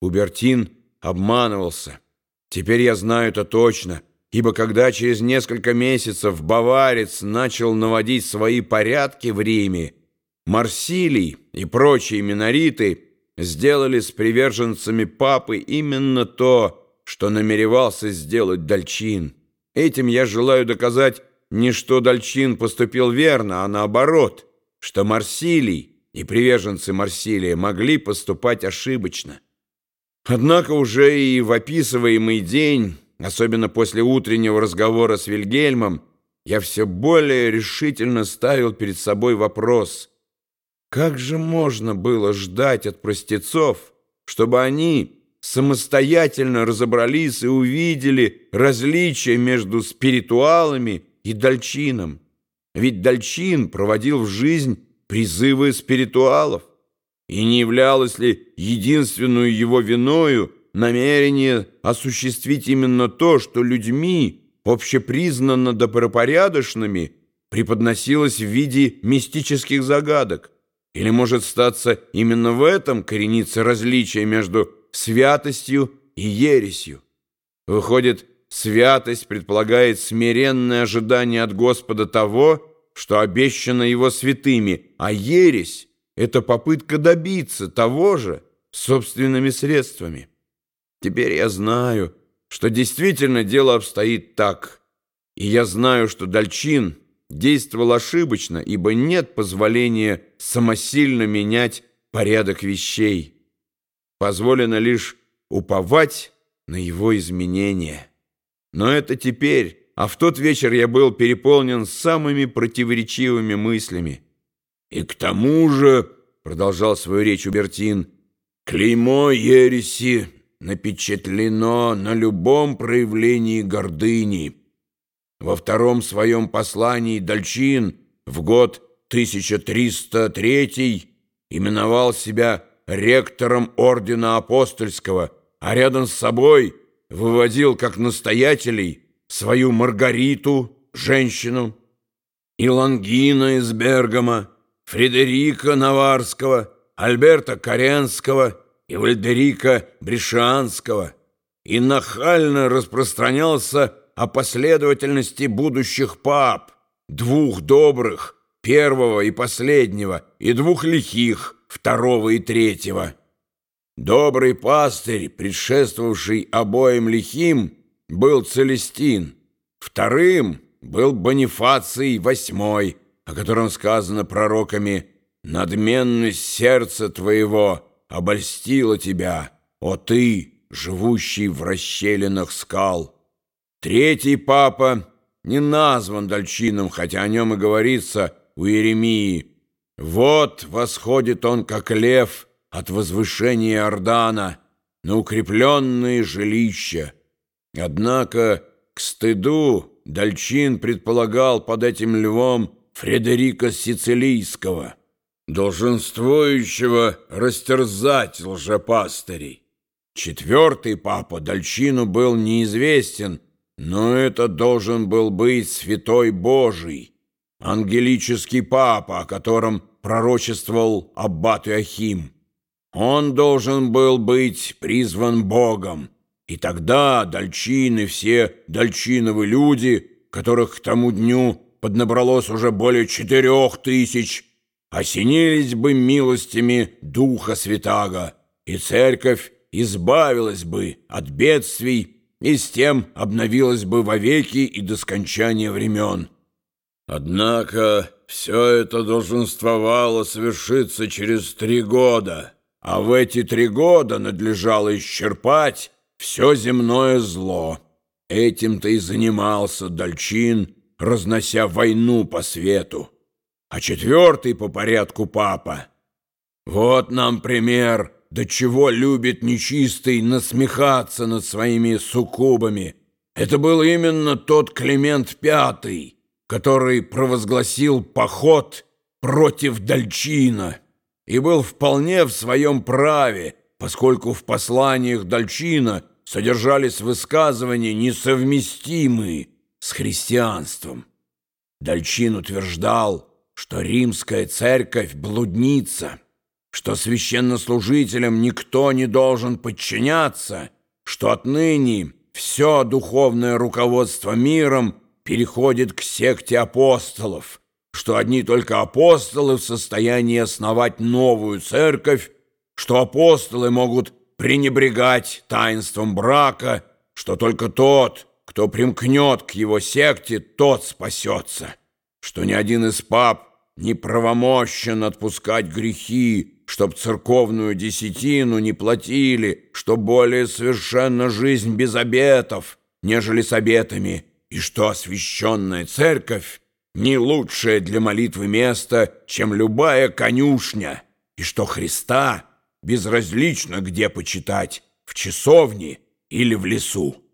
Убертин обманывался. Теперь я знаю это точно, ибо когда через несколько месяцев баварец начал наводить свои порядки в Риме, Марсилий и прочие минориты сделали с приверженцами папы именно то, что намеревался сделать Дальчин. Этим я желаю доказать не что Дальчин поступил верно, а наоборот, что Марсилий и приверженцы Марсилия могли поступать ошибочно. Однако уже и в описываемый день, особенно после утреннего разговора с Вильгельмом, я все более решительно ставил перед собой вопрос, как же можно было ждать от простецов, чтобы они самостоятельно разобрались и увидели различия между спиритуалами и дальчином? Ведь дальчин проводил в жизнь призывы спиритуалов. И не являлось ли единственную его виною намерение осуществить именно то, что людьми, общепризнанно добропорядочными, преподносилось в виде мистических загадок? Или, может статься, именно в этом коренится различие между святостью и ересью? Выходит, святость предполагает смиренное ожидание от Господа того, что обещано его святыми, а ересь — это попытка добиться того же собственными средствами. Теперь я знаю, что действительно дело обстоит так, и я знаю, что Дальчин действовал ошибочно, ибо нет позволения самосильно менять порядок вещей. Позволено лишь уповать на его изменения. Но это теперь а в тот вечер я был переполнен самыми противоречивыми мыслями. «И к тому же», — продолжал свою речь Убертин, «клеймо ереси напечатлено на любом проявлении гордыни. Во втором своем послании Дальчин в год 1303 именовал себя ректором ордена апостольского, а рядом с собой выводил как настоятелей свою Маргариту, женщину, и Лангина из Бергама, Фредерика Наварского, Альберта Каренского и Вальдерика Брешанского, и нахально распространялся о последовательности будущих пап, двух добрых, первого и последнего, и двух лихих, второго и третьего. Добрый пастырь, предшествовавший обоим лихим, был Целестин, вторым был Бонифаций VIII, о котором сказано пророками «Надменность сердца твоего обольстила тебя, о ты, живущий в расщелинах скал». Третий папа не назван Дальчином, хотя о нем и говорится у Иеремии. «Вот восходит он, как лев, от возвышения Ордана на укрепленные жилища». Однако, к стыду, Дальчин предполагал под этим львом Фредерика Сицилийского, долженствующего растерзать лжепастырей. Четвертый папа Дальчину был неизвестен, но это должен был быть святой Божий, ангелический папа, о котором пророчествовал аббат Иохим. Он должен был быть призван Богом, и тогда дальчины, все дальчиновы люди, которых к тому дню поднабралось уже более четырех тысяч, осенились бы милостями Духа Святаго, и церковь избавилась бы от бедствий и с тем обновилась бы вовеки и до скончания времен. Однако все это долженствовало совершиться через три года, а в эти три года надлежало исчерпать все земное зло. Этим-то и занимался Дальчин, разнося войну по свету. А четвертый по порядку папа. Вот нам пример, до чего любит нечистый насмехаться над своими суккубами. Это был именно тот Климент Пятый, который провозгласил поход против Дальчина и был вполне в своем праве, поскольку в посланиях Дальчина содержались высказывания, несовместимые с христианством. Дальчин утверждал, что римская церковь блудница, что священнослужителям никто не должен подчиняться, что отныне все духовное руководство миром переходит к секте апостолов, что одни только апостолы в состоянии основать новую церковь, что апостолы могут пренебрегать таинством брака, что только тот, кто примкнет к его секте, тот спасется, что ни один из пап не правомощен отпускать грехи, чтоб церковную десятину не платили, что более совершенно жизнь без обетов, нежели с обетами, и что освященная церковь не лучшее для молитвы место, чем любая конюшня, и что Христа безразлично где почитать, в часовне или в лесу.